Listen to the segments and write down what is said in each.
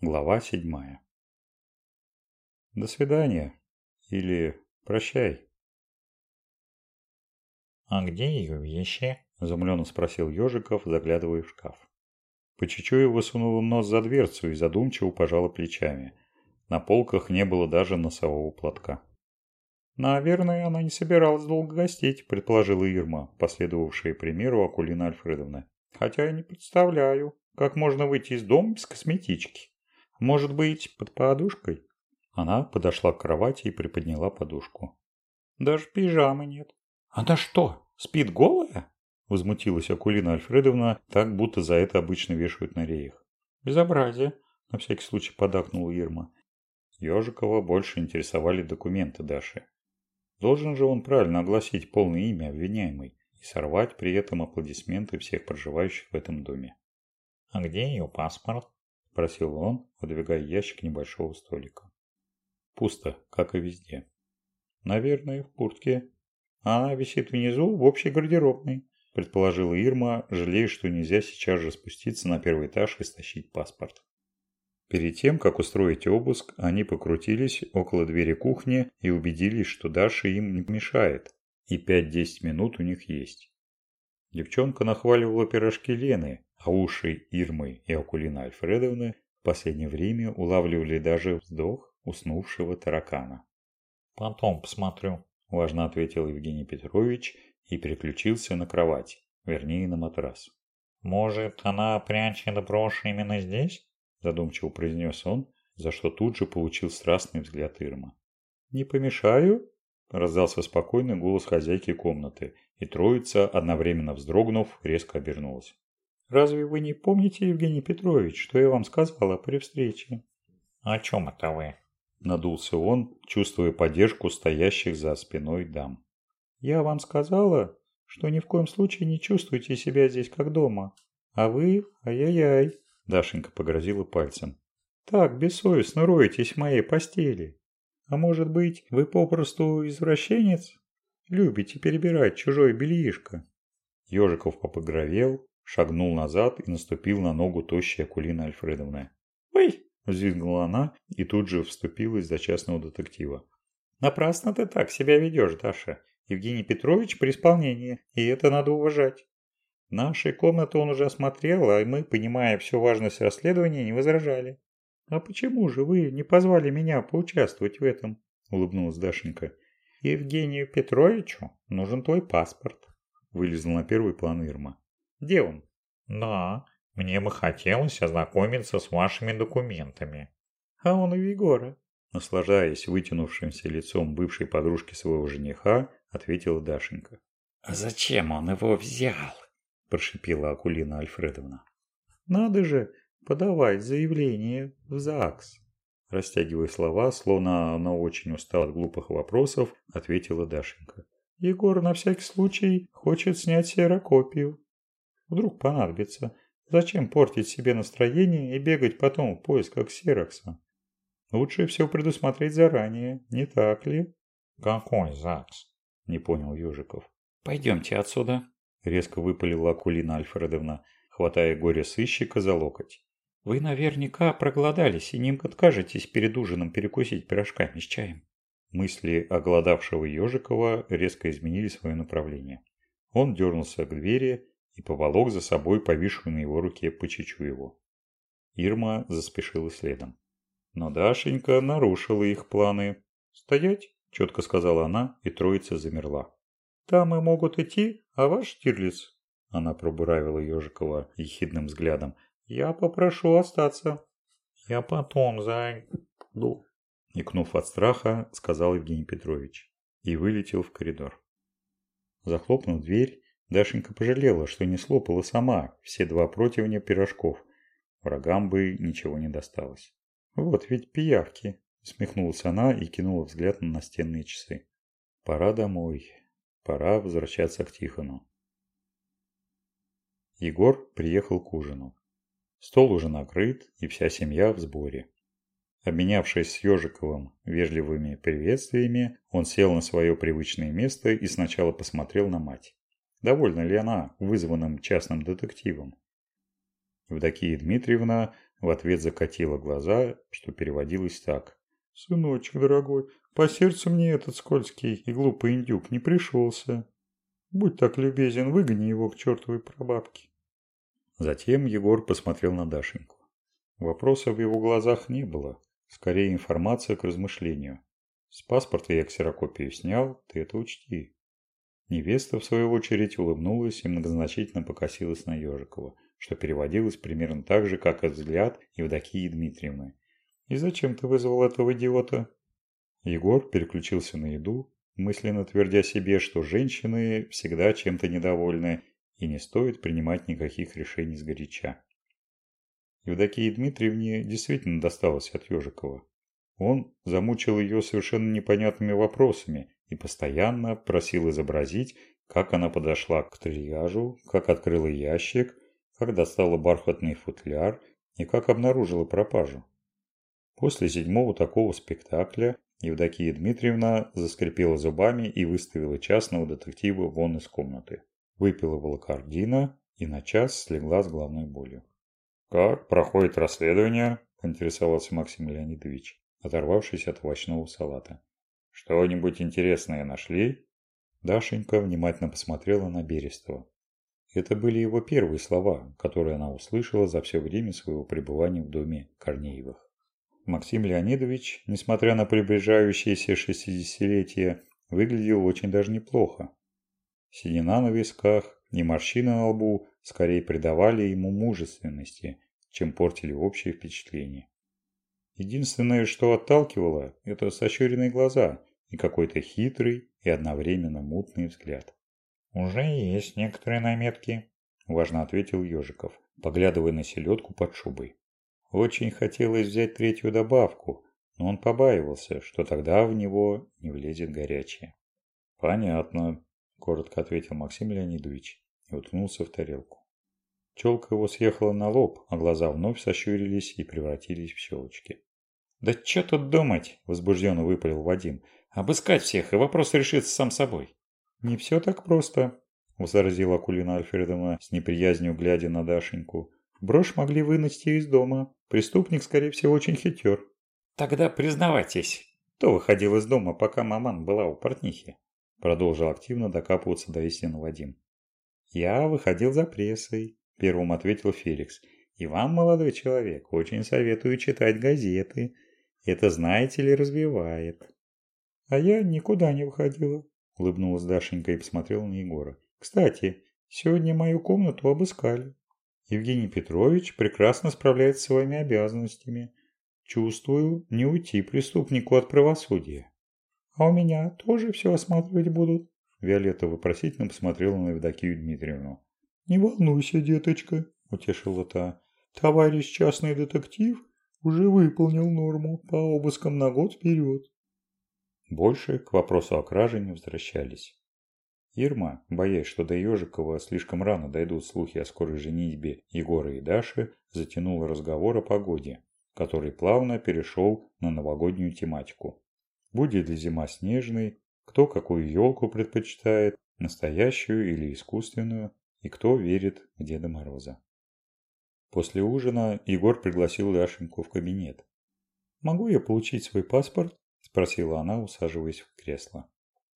Глава седьмая. До свидания. Или прощай. «А где ее вещи?» – изумленно спросил Ежиков, заглядывая в шкаф. Почечуя высунул нос за дверцу и задумчиво пожала плечами. На полках не было даже носового платка. «Наверное, она не собиралась долго гостить», – предположила Ирма, последовавшая примеру Акулины Альфредовны. «Хотя я не представляю, как можно выйти из дома без косметички. Может быть, под подушкой?» Она подошла к кровати и приподняла подушку. «Даже пижамы нет». «Она что, спит голая?» Возмутилась Акулина Альфредовна, так будто за это обычно вешают на реях. «Безобразие», – на всякий случай подакнула Ирма. Ежикова больше интересовали документы Даши. Должен же он правильно огласить полное имя обвиняемой и сорвать при этом аплодисменты всех проживающих в этом доме. «А где ее паспорт?» – спросил он, выдвигая ящик небольшого столика. Пусто, как и везде. «Наверное, в куртке. Она висит внизу, в общей гардеробной», – предположила Ирма, жалея, что нельзя сейчас же спуститься на первый этаж и стащить паспорт. Перед тем, как устроить обыск, они покрутились около двери кухни и убедились, что Даша им не мешает, и 5-10 минут у них есть. Девчонка нахваливала пирожки Лены, а уши Ирмы и Акулины Альфредовны в последнее время улавливали даже вздох уснувшего таракана. «Потом посмотрю», – важно ответил Евгений Петрович и переключился на кровать, вернее на матрас. «Может, она прячет брошь именно здесь?» задумчиво произнес он, за что тут же получил страстный взгляд Ирма. «Не помешаю?» – раздался спокойный голос хозяйки комнаты, и троица, одновременно вздрогнув, резко обернулась. «Разве вы не помните, Евгений Петрович, что я вам сказала при встрече?» «О чем это вы?» – надулся он, чувствуя поддержку стоящих за спиной дам. «Я вам сказала, что ни в коем случае не чувствуйте себя здесь как дома. А вы, ай-яй-яй, Дашенька погрозила пальцем. «Так бессовестно роетесь в моей постели. А может быть, вы попросту извращенец? Любите перебирать чужое бельишко?» Ежиков попогровел, шагнул назад и наступил на ногу тощей Акулины Альфредовны. «Ой!» – взвизгнула она и тут же вступилась за частного детектива. «Напрасно ты так себя ведешь, Даша. Евгений Петрович при исполнении, и это надо уважать. Наши комнаты он уже осмотрел, а мы, понимая всю важность расследования, не возражали. «А почему же вы не позвали меня поучаствовать в этом?» – улыбнулась Дашенька. «Евгению Петровичу нужен твой паспорт», – вылезла на первый план Ирма. «Где он?» «Да, мне бы хотелось ознакомиться с вашими документами». «А он у Егора», – наслаждаясь вытянувшимся лицом бывшей подружки своего жениха, ответила Дашенька. «А зачем он его взял?» – прошипела Акулина Альфредовна. «Надо же подавать заявление в ЗАГС!» Растягивая слова, словно она очень устала от глупых вопросов, ответила Дашенька. «Егор на всякий случай хочет снять серокопию. Вдруг понадобится. Зачем портить себе настроение и бегать потом в поисках ксерокса? Лучше все предусмотреть заранее, не так ли?» «Какой ЗАГС?» – не понял Ежиков. «Пойдемте отсюда», резко выпалила Акулина Альфредовна, хватая горе-сыщика за локоть. «Вы наверняка проголодались и не откажетесь перед ужином перекусить пирожками с чаем». Мысли оголодавшего Ежикова резко изменили свое направление. Он дернулся к двери и поволок за собой повисшую на его руке его. Ирма заспешила следом. Но Дашенька нарушила их планы. «Стоять!» – четко сказала она, и троица замерла. Дамы могут идти, а ваш Штирлиц, она пробуравила Ежикова ехидным взглядом, я попрошу остаться. Я потом зайду. Икнув от страха, сказал Евгений Петрович и вылетел в коридор. Захлопнув дверь, Дашенька пожалела, что не слопала сама все два противня пирожков. Врагам бы ничего не досталось. «Вот ведь пиявки!» – усмехнулась она и кинула взгляд на настенные часы. «Пора домой. Пора возвращаться к Тихону. Егор приехал к ужину. Стол уже накрыт, и вся семья в сборе. Обменявшись с Ежиковым вежливыми приветствиями, он сел на свое привычное место и сначала посмотрел на мать. Довольна ли она вызванным частным детективом? Евдокия Дмитриевна в ответ закатила глаза, что переводилось так. «Сыночек дорогой, по сердцу мне этот скользкий и глупый индюк не пришелся. Будь так любезен, выгони его к чертовой прабабке». Затем Егор посмотрел на Дашеньку. Вопросов в его глазах не было, скорее информация к размышлению. С паспорта я ксерокопию снял, ты это учти. Невеста, в свою очередь, улыбнулась и многозначительно покосилась на Ежикова, что переводилось примерно так же, как и взгляд Евдокии Дмитриевны. «И зачем ты вызвал этого идиота?» Егор переключился на еду, мысленно твердя себе, что женщины всегда чем-то недовольны и не стоит принимать никаких решений сгоряча. Евдокии Дмитриевне действительно досталось от Ежикова. Он замучил ее совершенно непонятными вопросами и постоянно просил изобразить, как она подошла к трильяжу, как открыла ящик, как достала бархатный футляр и как обнаружила пропажу. После седьмого такого спектакля Евдокия Дмитриевна заскрипела зубами и выставила частного детектива вон из комнаты. Выпила волокордина и на час слегла с главной болью. «Как проходит расследование?» – поинтересовался Максим Леонидович, оторвавшись от овощного салата. «Что-нибудь интересное нашли?» Дашенька внимательно посмотрела на Берестова. Это были его первые слова, которые она услышала за все время своего пребывания в доме Корнеевых. Максим Леонидович, несмотря на приближающееся шестидесятилетие, выглядел очень даже неплохо. Седина на висках и морщины на лбу скорее придавали ему мужественности, чем портили общее впечатление. Единственное, что отталкивало, это сощуренные глаза и какой-то хитрый и одновременно мутный взгляд. «Уже есть некоторые наметки», – важно ответил Ежиков, поглядывая на селедку под шубой. Очень хотелось взять третью добавку, но он побаивался, что тогда в него не влезет горячее. «Понятно», – коротко ответил Максим Леонидович и уткнулся в тарелку. Челка его съехала на лоб, а глаза вновь сощурились и превратились в щелочки. «Да что тут думать?» – возбужденно выпалил Вадим. «Обыскать всех, и вопрос решится сам собой». «Не все так просто», – возразила Акулина Альфредовна с неприязнью глядя на Дашеньку. «Брошь могли вынести из дома. Преступник, скорее всего, очень хитер». «Тогда признавайтесь, кто выходил из дома, пока маман была у портнихи?» Продолжил активно докапываться до истины Вадим. «Я выходил за прессой», – первым ответил Феликс. «И вам, молодой человек, очень советую читать газеты. Это, знаете ли, развивает». «А я никуда не выходила», – улыбнулась Дашенька и посмотрела на Егора. «Кстати, сегодня мою комнату обыскали. Евгений Петрович прекрасно справляется с своими обязанностями. Чувствую, не уйти преступнику от правосудия». «А у меня тоже все осматривать будут?» Виолетта вопросительно посмотрела на Евдокию Дмитриевну. «Не волнуйся, деточка», – утешила та. «Товарищ частный детектив уже выполнил норму по обыскам на год вперед. Больше к вопросу о краже не возвращались. Ирма, боясь, что до Ежикова слишком рано дойдут слухи о скорой женитьбе Егора и Даши, затянула разговор о погоде, который плавно перешел на новогоднюю тематику. Будет ли зима снежной, кто какую елку предпочитает, настоящую или искусственную, и кто верит в Деда Мороза. После ужина Егор пригласил Дашеньку в кабинет. «Могу я получить свой паспорт?» – спросила она, усаживаясь в кресло.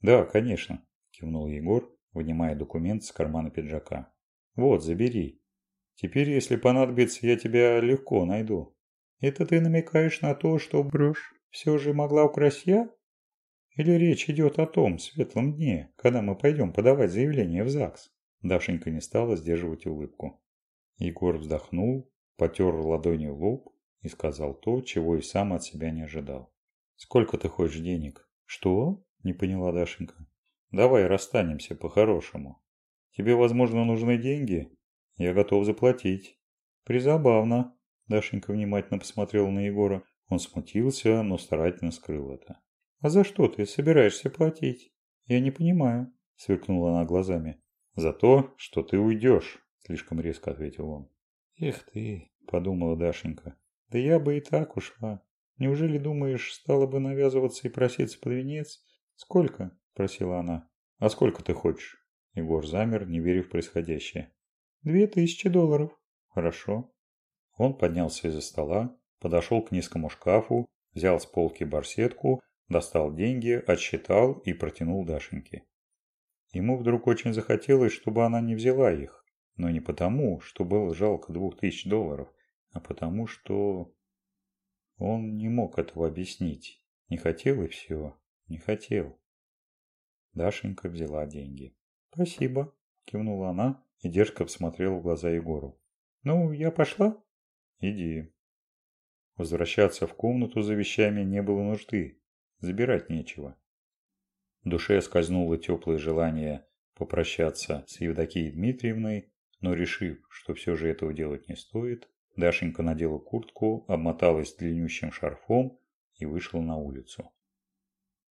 «Да, конечно», – кивнул Егор, вынимая документ с кармана пиджака. «Вот, забери. Теперь, если понадобится, я тебя легко найду». «Это ты намекаешь на то, что брошь все же могла украсть я? Или речь идет о том светлом дне, когда мы пойдем подавать заявление в ЗАГС?» Дашенька не стала сдерживать улыбку. Егор вздохнул, потер ладонью лоб и сказал то, чего и сам от себя не ожидал. «Сколько ты хочешь денег?» «Что?» – не поняла Дашенька. «Давай расстанемся по-хорошему. Тебе, возможно, нужны деньги? Я готов заплатить». «Призабавно», – Дашенька внимательно посмотрела на Егора. Он смутился, но старательно скрыл это. «А за что ты собираешься платить? Я не понимаю», – сверкнула она глазами. «За то, что ты уйдешь», – слишком резко ответил он. «Эх ты», – подумала Дашенька. «Да я бы и так ушла. Неужели думаешь, стала бы навязываться и проситься под венец? Сколько? Просила она. А сколько ты хочешь? Егор замер, не веря в происходящее. Две тысячи долларов. Хорошо. Он поднялся из-за стола, подошел к низкому шкафу, взял с полки барсетку, достал деньги, отсчитал и протянул Дашеньке. Ему вдруг очень захотелось, чтобы она не взяла их, но не потому, что было жалко двух тысяч долларов, а потому что... Он не мог этого объяснить. Не хотел и все. Не хотел. Дашенька взяла деньги. «Спасибо», – кивнула она и дерзко посмотрела в глаза Егору. «Ну, я пошла?» «Иди». Возвращаться в комнату за вещами не было нужды. Забирать нечего. В душе скользнуло теплое желание попрощаться с Евдокией Дмитриевной, но решив, что все же этого делать не стоит, Дашенька надела куртку, обмоталась длиннющим шарфом и вышла на улицу.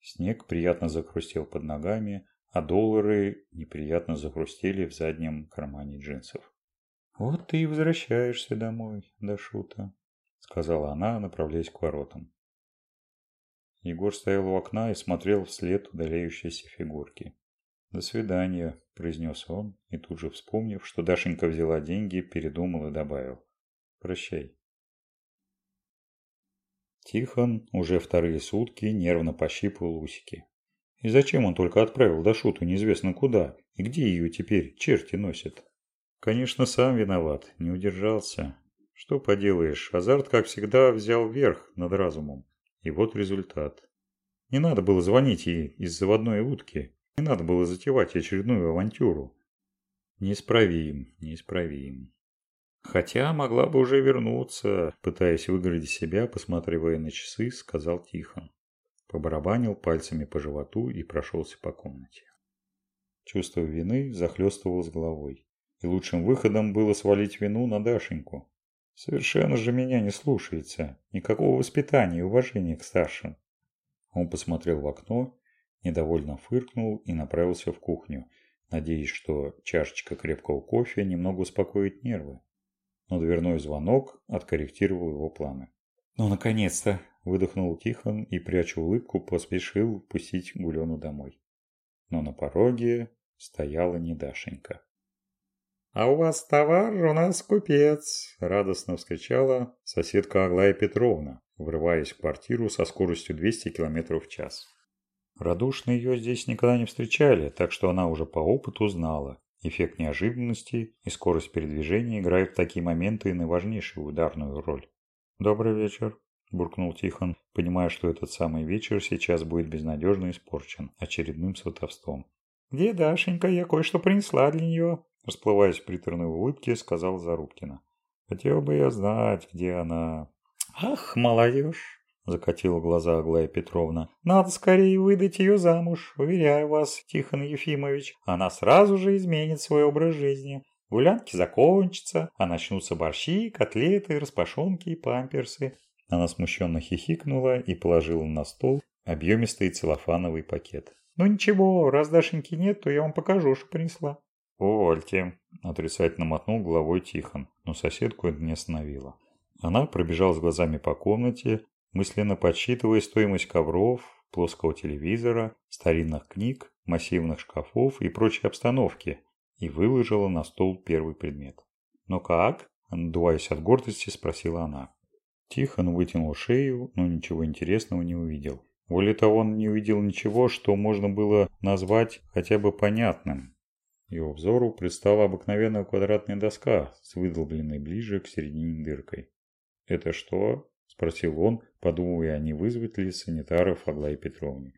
Снег приятно захрустел под ногами, а доллары неприятно захрустели в заднем кармане джинсов. «Вот ты и возвращаешься домой, Дашута», — сказала она, направляясь к воротам. Егор стоял у окна и смотрел вслед удаляющейся фигурки. «До свидания», – произнес он, и тут же вспомнив, что Дашенька взяла деньги, передумал и добавил. «Прощай». Тихон уже вторые сутки нервно пощипывал усики. И зачем он только отправил Дашуту неизвестно куда, и где ее теперь черти носят? Конечно, сам виноват, не удержался. Что поделаешь, азарт, как всегда, взял верх над разумом. И вот результат. Не надо было звонить ей из заводной утки. Не надо было затевать очередную авантюру. Неисправим, неисправим. Хотя могла бы уже вернуться, пытаясь выгородить себя, посматривая на часы, сказал Тихон. Побарабанил пальцами по животу и прошелся по комнате. Чувство вины захлестывало головой. И лучшим выходом было свалить вину на Дашеньку. Совершенно же меня не слушается. Никакого воспитания и уважения к старшим. Он посмотрел в окно, недовольно фыркнул и направился в кухню, надеясь, что чашечка крепкого кофе немного успокоит нервы. Но дверной звонок откорректировал его планы. «Ну, наконец-то!» – выдохнул Тихон и, пряча улыбку, поспешил пустить Гулену домой. Но на пороге стояла не Дашенька. «А у вас товар, у нас купец!» – радостно вскричала соседка Аглая Петровна, врываясь в квартиру со скоростью 200 км в час. Радушно ее здесь никогда не встречали, так что она уже по опыту знала. Эффект неожиданности и скорость передвижения играют в такие моменты наиважнейшую ударную роль. «Добрый вечер», – буркнул Тихон, понимая, что этот самый вечер сейчас будет безнадежно испорчен очередным сватовством. «Где Дашенька? Я кое-что принесла для нее», Расплываясь в приторной улыбке, сказал Зарубкина. «Хотел бы я знать, где она...» «Ах, молодежь!» – закатила глаза Аглая Петровна. «Надо скорее выдать ее замуж, уверяю вас, Тихон Ефимович. Она сразу же изменит свой образ жизни. Гулянки закончатся, а начнутся борщи, котлеты, распашонки и памперсы». Она смущенно хихикнула и положила на стол объемистый целлофановый пакет. «Ну ничего, раз Дашеньки нет, то я вам покажу, что принесла». «Увольте», – отрицательно мотнул головой Тихон, но соседку это не остановило. Она пробежала с глазами по комнате, мысленно подсчитывая стоимость ковров, плоского телевизора, старинных книг, массивных шкафов и прочей обстановки, и выложила на стол первый предмет. «Ну как?» – надуваясь от гордости, спросила она. Тихон вытянул шею, но ничего интересного не увидел. Более того, он не увидел ничего, что можно было назвать хотя бы понятным. Его взору предстала обыкновенная квадратная доска с выдолбленной ближе к середине дыркой. «Это что?» – спросил он, подумывая, не вызвать ли санитаров Аглаи Петровне.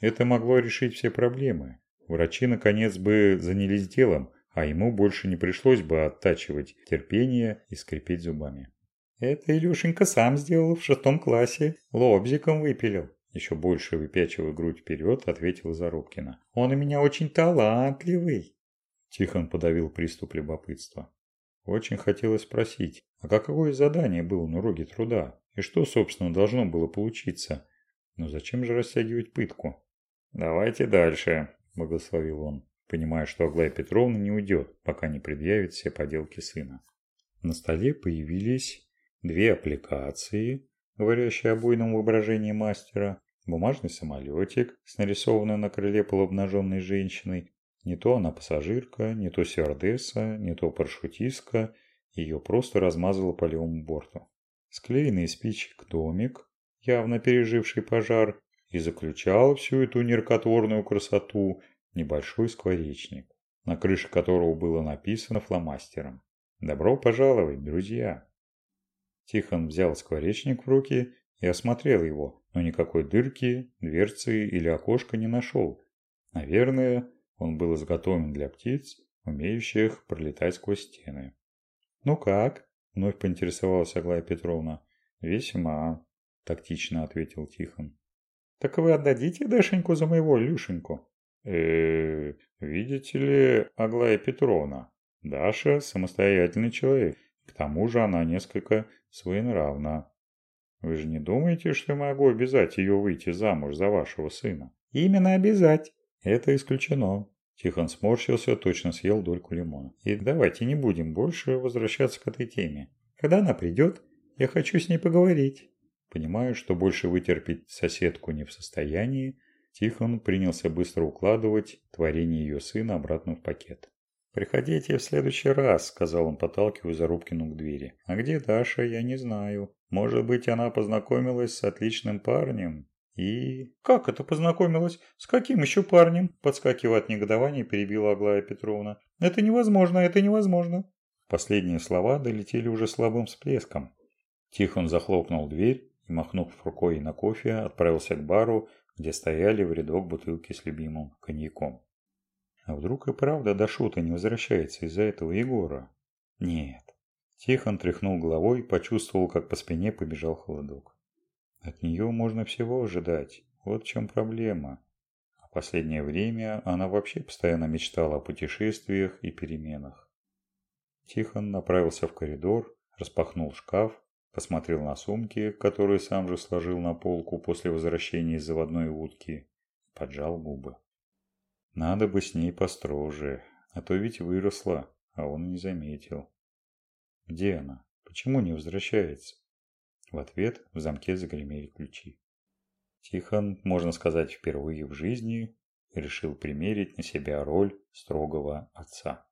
Это могло решить все проблемы. Врачи, наконец, бы занялись делом, а ему больше не пришлось бы оттачивать терпение и скрипеть зубами. «Это Илюшенька сам сделал в шестом классе, лобзиком выпилил», еще больше выпячивая грудь вперед, ответила Зарубкина. «Он у меня очень талантливый!» Тихон подавил приступ любопытства. Очень хотелось спросить, а какое задание было на уроке труда? И что, собственно, должно было получиться? Но зачем же растягивать пытку? «Давайте дальше», – благословил он, понимая, что Аглая Петровна не уйдет, пока не предъявит все поделки сына. На столе появились две аппликации, говорящие о буйном воображении мастера, бумажный самолетик с нарисованной на крыле полуобнаженной женщиной. Не то она пассажирка, не то стюардесса, не то парашютистка, ее просто размазало по левому борту. Склеенный спичек домик, явно переживший пожар, и заключал всю эту неркотворную красоту небольшой скворечник, на крыше которого было написано фломастером «Добро пожаловать, друзья!». Тихон взял скворечник в руки и осмотрел его, но никакой дырки, дверцы или окошка не нашел. Наверное, он был изготовлен для птиц, умеющих пролетать сквозь стены. «Ну как?» – вновь поинтересовалась Аглая Петровна. «Весьма», – тактично ответил Тихон. «Так вы отдадите Дашеньку за моего Люшеньку?» э видите ли, Аглая Петровна, Даша – самостоятельный человек. К тому же она несколько своенравна. Вы же не думаете, что я могу обязать ее выйти замуж за вашего сына? Именно обязать. Это исключено. Тихон сморщился, точно съел дольку лимона. И давайте не будем больше возвращаться к этой теме. Когда она придет, я хочу с ней поговорить. Понимаю, что больше вытерпеть соседку не в состоянии, Тихон принялся быстро укладывать творение ее сына обратно в пакет. «Приходите в следующий раз», – сказал он, подталкивая Зарубкину к двери. «А где Даша, я не знаю. Может быть, она познакомилась с отличным парнем?» «И...» «Как это познакомилась? С каким еще парнем?» Подскакивая от негодования, перебила Аглая Петровна. «Это невозможно, это невозможно!» Последние слова долетели уже слабым всплеском. Тихон захлопнул дверь и, махнув рукой на кофе, отправился к бару, где стояли в рядок бутылки с любимым коньяком. А вдруг и правда до шута не возвращается из-за этого Егора? Нет. Тихон тряхнул головой почувствовал, как по спине побежал холодок. От нее можно всего ожидать. Вот в чем проблема. А последнее время она вообще постоянно мечтала о путешествиях и переменах. Тихон направился в коридор, распахнул шкаф, посмотрел на сумки, которые сам же сложил на полку после возвращения из заводной утки, поджал губы. Надо бы с ней построже, а то ведь выросла, а он не заметил. Где она? Почему не возвращается? В ответ в замке загремели ключи. Тихон, можно сказать, впервые в жизни решил примерить на себя роль строгого отца.